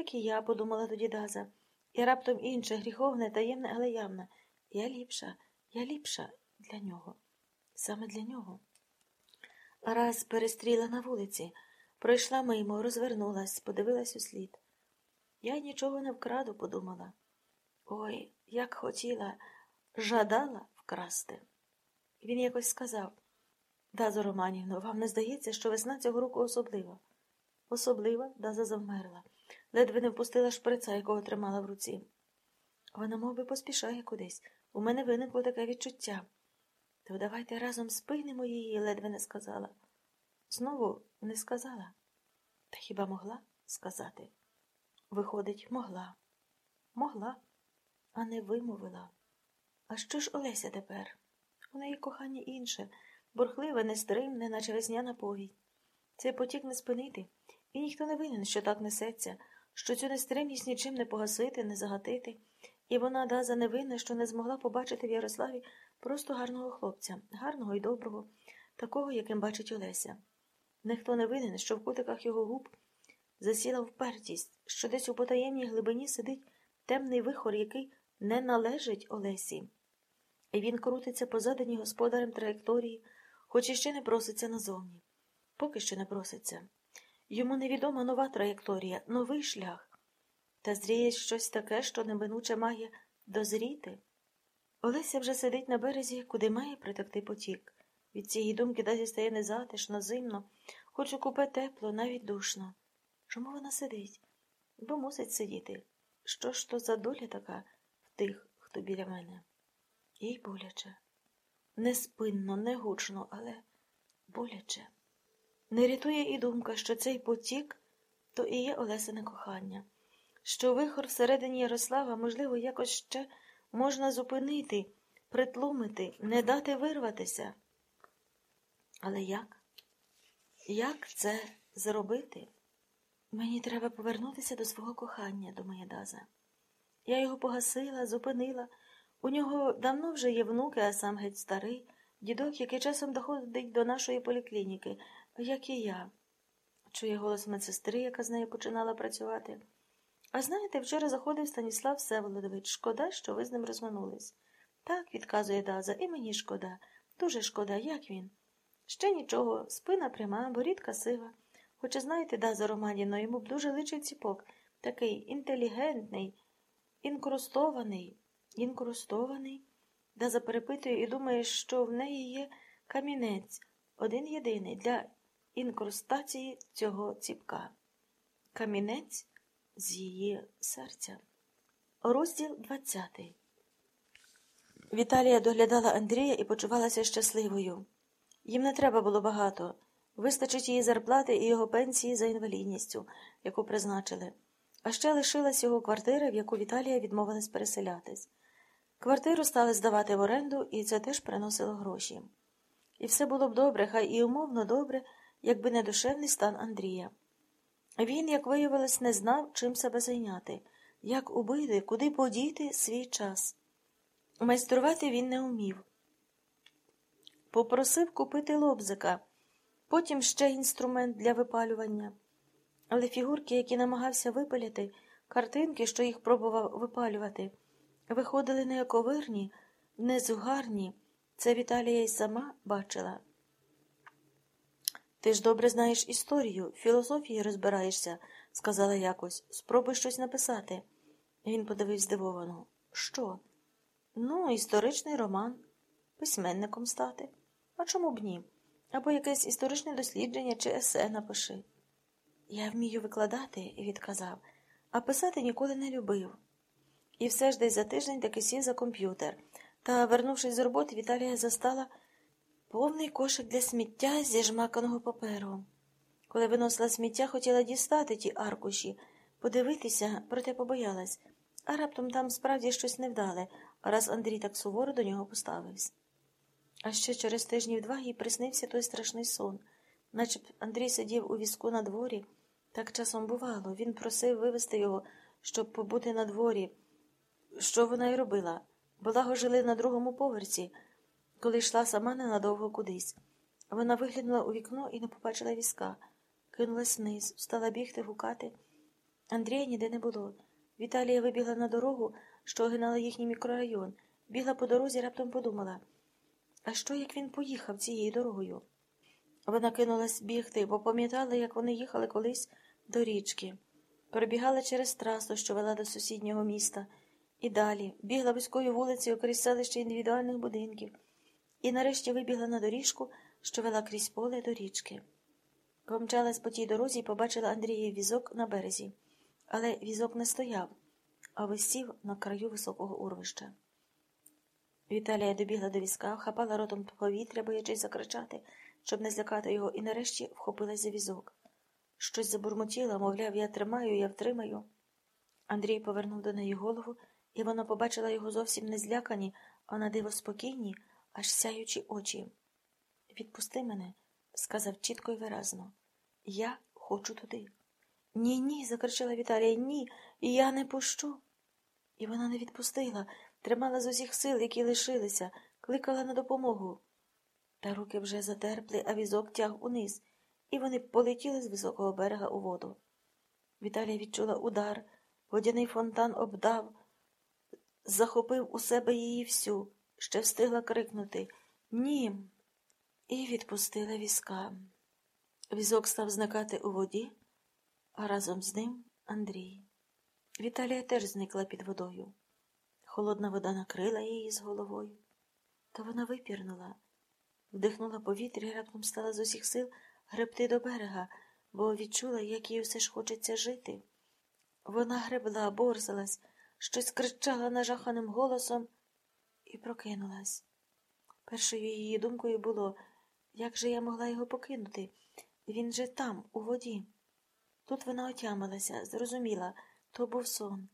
як і я, подумала тоді Даза. І раптом інше, гріховне, таємне, але явне. Я ліпша, я ліпша для нього. Саме для нього. Раз перестріла на вулиці, пройшла мимо, розвернулась, подивилась у слід. Я нічого не вкраду, подумала. Ой, як хотіла, жадала вкрасти. Він якось сказав Дазо Романівно, вам не здається, що весна цього року особлива? Особлива, Даза завмерла, ледве не впустила шприца, якого тримала в руці. Вона мов би, поспішає кудись. У мене виникло таке відчуття. То давайте разом спинимо її, ледве не сказала. Знову не сказала. Та хіба могла сказати? Виходить, могла. Могла, а не вимовила. А що ж Олеся тепер? У неї кохання інше, бурхливе, нестримне, наче весняна повідь. Цей потік не спинити, і ніхто не винен, що так несеться, що цю нестримність нічим не погасити, не загатити, і вона даза не винна, що не змогла побачити в Ярославі просто гарного хлопця, гарного і доброго, такого, яким бачить Олеся. Ніхто не винен, що в кутиках його губ засіла впертість, що десь у потаємній глибині сидить темний вихор, який не належить Олесі. І він крутиться по заданій господарем траєкторії, хоч іще не проситься назовні. Поки що не проситься. Йому невідома нова траєкторія, новий шлях. Та зріє щось таке, що неминуче має дозріти. Олеся вже сидить на березі, куди має притекти потік. Від цієї думки дазі стає незатишно, зимно, хоч у купе тепло, навіть душно. Чому вона сидить? Бо мусить сидіти. Що ж то за доля така в тих, хто біля мене? Їй боляче. Не спинно, не але боляче. Не рятує і думка, що цей потік то і є Олесине кохання, що вихор всередині Ярослава, можливо, якось ще можна зупинити, притлумити, не дати вирватися. Але як? Як це зробити? Мені треба повернутися до свого кохання, думає Даза. Я його погасила, зупинила. У нього давно вже є внуки, а сам геть старий, дідок, який часом доходить до нашої поліклініки, як і я. Чує голос медсестри, яка з нею починала працювати. А знаєте, вчора заходив Станіслав Всеволодович. Шкода, що ви з ним розминулись. Так, відказує Даза, і мені шкода. Дуже шкода, як він? Ще нічого, спина пряма, борідка сива. Хоча, знаєте, Даза Романівна, йому б дуже личить ціпок, такий інтелігентний, інкрустований, інкрустований. Даза перепитує і думає, що в неї є камінець, один єдиний для інкрустації цього ціпка. Камінець з її серця. Розділ 20 Віталія доглядала Андрія і почувалася щасливою. Їм не треба було багато. Вистачить її зарплати і його пенсії за інвалідністю, яку призначили. А ще лишилась його квартира, в яку Віталія відмовилась переселятись. Квартиру стали здавати в оренду, і це теж приносило гроші. І все було б добре, хай і умовно добре, якби не душевний стан Андрія. Він, як виявилось, не знав, чим себе зайняти, як убити, куди подіти свій час. Майструвати він не умів. Попросив купити лобзика, потім ще інструмент для випалювання. Але фігурки, які намагався випаляти, картинки, що їх пробував випалювати, виходили неоковирні, незугарні. Це Віталія й сама бачила. Ти ж добре знаєш історію, філософії розбираєшся, сказала якось. Спробуй щось написати. Він подивився здивовано. Що? Ну, історичний роман, письменником стати. А чому б ні? Або якесь історичне дослідження чи есе напиши. Я вмію викладати, відказав, а писати ніколи не любив. І все ж десь за тиждень таки сів за комп'ютер. Та, вернувшись з роботи, Віталія застала повний кошик для сміття зі жмаканого паперу. Коли виносила сміття, хотіла дістати ті аркуші, подивитися, проте побоялась, а раптом там справді щось невдале, раз Андрій так суворо до нього поставився. А ще через тижнів два їй приснився той страшний сон, наче Андрій сидів у візку на дворі. Так часом бувало. Він просив вивезти його, щоб побути на дворі. Що вона й робила? Благо жили на другому поверсі, коли йшла сама ненадовго кудись. Вона виглянула у вікно і не побачила візка, кинулась вниз, стала бігти, гукати. Андрія ніде не було. Віталія вибігла на дорогу, що огинала їхній мікрорайон. Бігла по дорозі, раптом подумала. А що, як він поїхав цією дорогою? Вона кинулась бігти, бо пам'ятала, як вони їхали колись до річки. Перебігала через трасу, що вела до сусіднього міста, і далі бігла вузькою вулицею крізь селище індивідуальних будинків, і нарешті вибігла на доріжку, що вела крізь поле до річки. Помчалась по тій дорозі і побачила Андріїв візок на березі, але візок не стояв, а висів на краю високого урвища. Віталія добігла до візка, вхапала ротом повітря, боячись закричати, щоб не злякати його, і нарешті вхопилась за візок. Щось забурмотіла, мовляв, я тримаю, я втримаю. Андрій повернув до неї голову, і вона побачила його зовсім не злякані, а на диво спокійні, аж сяючі очі. Відпусти мене, сказав чітко і виразно. Я хочу туди. Ні, ні, закричала Віталія, ні, я не пущу. І вона не відпустила, тримала з усіх сил, які лишилися, кликала на допомогу. Та руки вже затерпли, а візок тяг униз, і вони полетіли з високого берега у воду. Віталія відчула удар, водяний фонтан обдав, захопив у себе її всю, ще встигла крикнути Ні. І відпустила візка. Візок став зникати у воді, а разом з ним Андрій. Віталія теж зникла під водою. Холодна вода накрила її з головою. Та вона випірнула, вдихнула повітря і раптом стала з усіх сил гребти до берега, бо відчула, як їй все ж хочеться жити. Вона гребла, борзалась, щось кричала нажаханим голосом і прокинулась. Першою її думкою було, як же я могла його покинути? Він же там, у воді. Тут вона отямилася, зрозуміла, то був сон.